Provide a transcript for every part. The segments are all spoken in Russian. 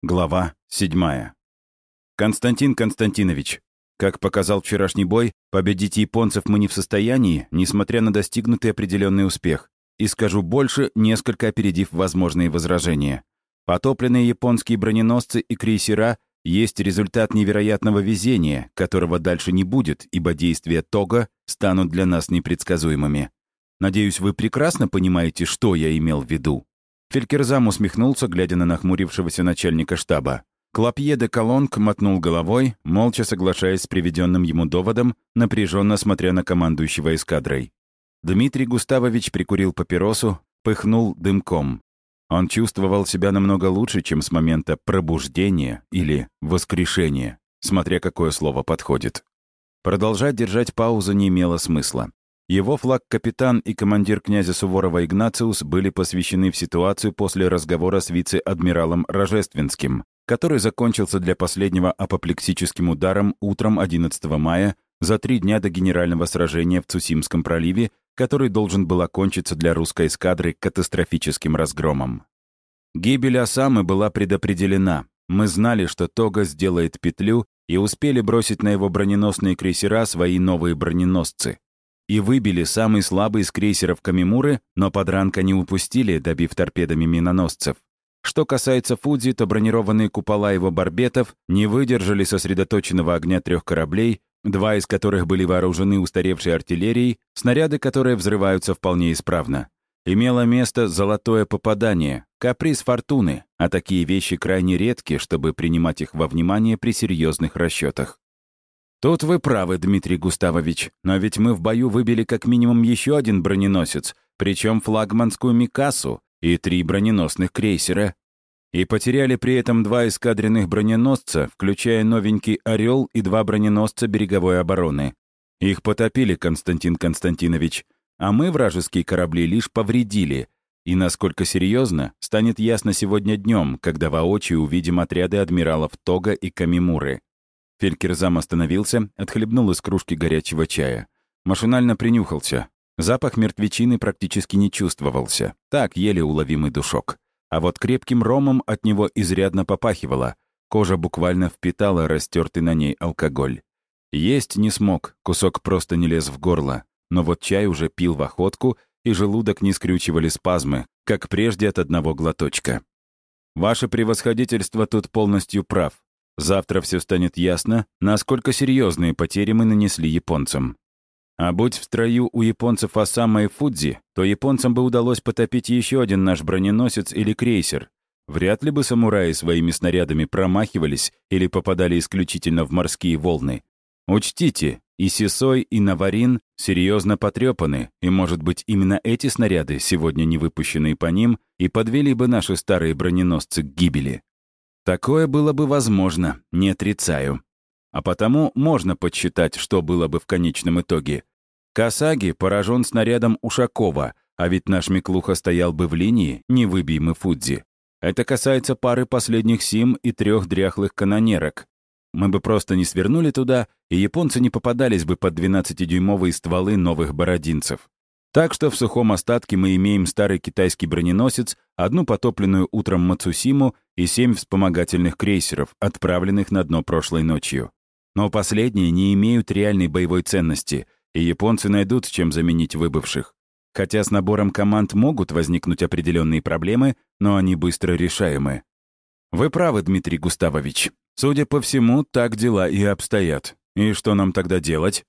Глава 7. Константин Константинович, как показал вчерашний бой, победить японцев мы не в состоянии, несмотря на достигнутый определенный успех. И скажу больше, несколько опередив возможные возражения. Потопленные японские броненосцы и крейсера есть результат невероятного везения, которого дальше не будет, ибо действия Тога станут для нас непредсказуемыми. Надеюсь, вы прекрасно понимаете, что я имел в виду. Фелькерзам усмехнулся, глядя на нахмурившегося начальника штаба. Клопье де Колонг мотнул головой, молча соглашаясь с приведенным ему доводом, напряженно смотря на командующего эскадрой. Дмитрий Густавович прикурил папиросу, пыхнул дымком. Он чувствовал себя намного лучше, чем с момента пробуждения или воскрешения, смотря какое слово подходит. Продолжать держать паузу не имело смысла. Его флаг-капитан и командир князя Суворова Игнациус были посвящены в ситуацию после разговора с вице-адмиралом Рожественским, который закончился для последнего апоплексическим ударом утром 11 мая за три дня до генерального сражения в Цусимском проливе, который должен был окончиться для русской эскадры катастрофическим разгромом. Гибель Осамы была предопределена. Мы знали, что Тога сделает петлю, и успели бросить на его броненосные крейсера свои новые броненосцы и выбили самый слабый из крейсеров Камимуры, но подранка не упустили, добив торпедами миноносцев. Что касается Фудзи, то бронированные купола его барбетов не выдержали сосредоточенного огня трех кораблей, два из которых были вооружены устаревшей артиллерией, снаряды которые взрываются вполне исправно. Имело место золотое попадание, каприз фортуны, а такие вещи крайне редки, чтобы принимать их во внимание при серьезных расчетах. «Тут вы правы, Дмитрий Густавович, но ведь мы в бою выбили как минимум еще один броненосец, причем флагманскую Микасу и три броненосных крейсера. И потеряли при этом два эскадренных броненосца, включая новенький «Орел» и два броненосца береговой обороны. Их потопили, Константин Константинович, а мы вражеские корабли лишь повредили. И насколько серьезно, станет ясно сегодня днем, когда воочию увидим отряды адмиралов Тога и Камимуры. Фелькерзам остановился, отхлебнул из кружки горячего чая. Машинально принюхался. Запах мертвечины практически не чувствовался. Так, еле уловимый душок. А вот крепким ромом от него изрядно попахивало. Кожа буквально впитала растертый на ней алкоголь. Есть не смог, кусок просто не лез в горло. Но вот чай уже пил в охотку, и желудок не скрючивали спазмы, как прежде от одного глоточка. «Ваше превосходительство тут полностью прав. Завтра все станет ясно, насколько серьезные потери мы нанесли японцам. А будь в строю у японцев Осама и Фудзи, то японцам бы удалось потопить еще один наш броненосец или крейсер. Вряд ли бы самураи своими снарядами промахивались или попадали исключительно в морские волны. Учтите, и Сисой, и Наварин серьезно потрепаны, и, может быть, именно эти снаряды, сегодня не выпущенные по ним, и подвели бы наши старые броненосцы к гибели. Такое было бы возможно, не отрицаю. А потому можно подсчитать, что было бы в конечном итоге. Касаги поражен снарядом Ушакова, а ведь наш Миклуха стоял бы в линии, не выбей Фудзи. Это касается пары последних Сим и трех дряхлых канонерок. Мы бы просто не свернули туда, и японцы не попадались бы под 12-дюймовые стволы новых бородинцев. Так что в сухом остатке мы имеем старый китайский броненосец, одну потопленную утром Мацусиму и семь вспомогательных крейсеров, отправленных на дно прошлой ночью. Но последние не имеют реальной боевой ценности, и японцы найдут, чем заменить выбывших. Хотя с набором команд могут возникнуть определенные проблемы, но они быстро решаемы. Вы правы, Дмитрий Густавович. Судя по всему, так дела и обстоят. И что нам тогда делать?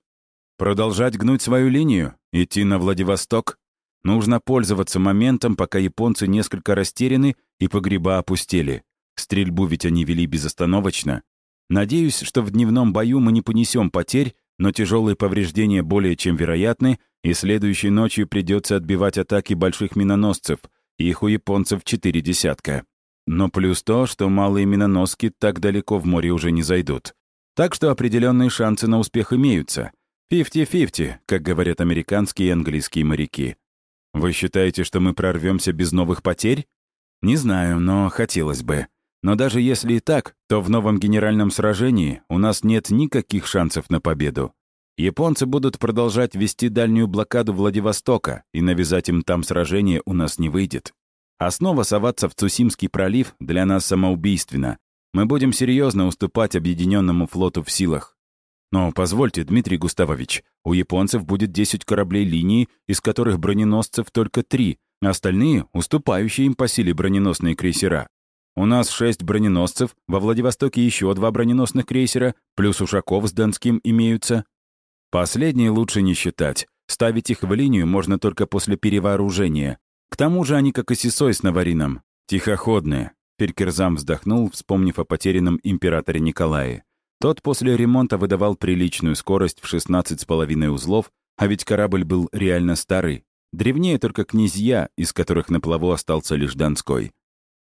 Продолжать гнуть свою линию? Идти на Владивосток? Нужно пользоваться моментом, пока японцы несколько растеряны и погреба опустели. Стрельбу ведь они вели безостановочно. Надеюсь, что в дневном бою мы не понесем потерь, но тяжелые повреждения более чем вероятны, и следующей ночью придется отбивать атаки больших миноносцев, их у японцев четыре десятка. Но плюс то, что малые миноноски так далеко в море уже не зайдут. Так что определенные шансы на успех имеются — «Фифти-фифти», как говорят американские и английские моряки. Вы считаете, что мы прорвемся без новых потерь? Не знаю, но хотелось бы. Но даже если и так, то в новом генеральном сражении у нас нет никаких шансов на победу. Японцы будут продолжать вести дальнюю блокаду Владивостока, и навязать им там сражение у нас не выйдет. А снова соваться в Цусимский пролив для нас самоубийственно. Мы будем серьезно уступать объединенному флоту в силах. Но позвольте, Дмитрий Густавович, у японцев будет 10 кораблей линии, из которых броненосцев только 3, остальные — уступающие им по силе броненосные крейсера. У нас 6 броненосцев, во Владивостоке еще два броненосных крейсера, плюс Ушаков с Донским имеются. Последние лучше не считать. Ставить их в линию можно только после перевооружения. К тому же они, как и Сисой с Наварином, тихоходные. Перкерзам вздохнул, вспомнив о потерянном императоре Николае. Тот после ремонта выдавал приличную скорость в 16,5 узлов, а ведь корабль был реально старый. Древнее только князья, из которых на плаву остался лишь Донской.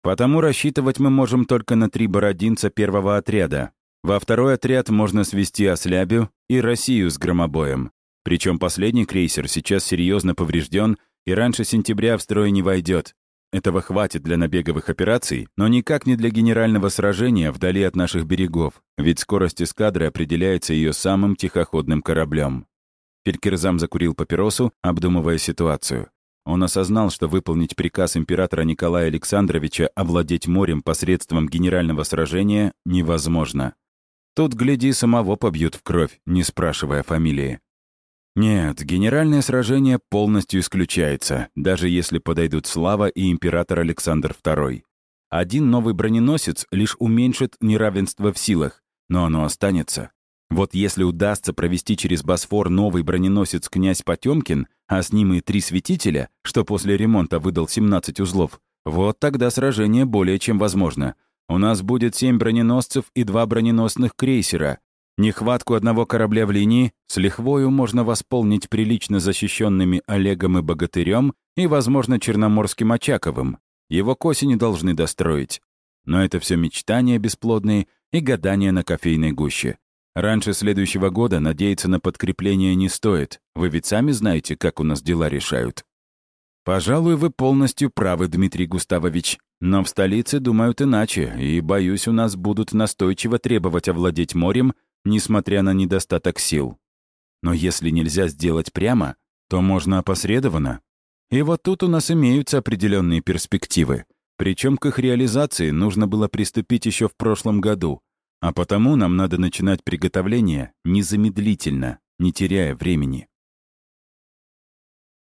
Потому рассчитывать мы можем только на три бородинца первого отряда. Во второй отряд можно свести Ослябю и Россию с громобоем. Причем последний крейсер сейчас серьезно поврежден и раньше сентября в строй не войдет. Этого хватит для набеговых операций, но никак не для генерального сражения вдали от наших берегов, ведь скорость эскадры определяется ее самым тихоходным кораблем. Перкерзам закурил папиросу, обдумывая ситуацию. Он осознал, что выполнить приказ императора Николая Александровича овладеть морем посредством генерального сражения невозможно. Тут, гляди, самого побьют в кровь, не спрашивая фамилии. Нет, генеральное сражение полностью исключается, даже если подойдут Слава и император Александр II. Один новый броненосец лишь уменьшит неравенство в силах, но оно останется. Вот если удастся провести через Босфор новый броненосец князь Потемкин, а с ним и три светителя, что после ремонта выдал 17 узлов, вот тогда сражение более чем возможно. У нас будет семь броненосцев и два броненосных крейсера. Нехватку одного корабля в линии с лихвою можно восполнить прилично защищенными Олегом и Богатырем и, возможно, Черноморским Очаковым. Его к осени должны достроить. Но это все мечтания бесплодные и гадания на кофейной гуще. Раньше следующего года надеяться на подкрепление не стоит. Вы ведь сами знаете, как у нас дела решают. Пожалуй, вы полностью правы, Дмитрий Густавович. Но в столице думают иначе, и, боюсь, у нас будут настойчиво требовать овладеть морем, несмотря на недостаток сил. Но если нельзя сделать прямо, то можно опосредованно. И вот тут у нас имеются определенные перспективы. Причем к их реализации нужно было приступить еще в прошлом году, а потому нам надо начинать приготовление незамедлительно, не теряя времени.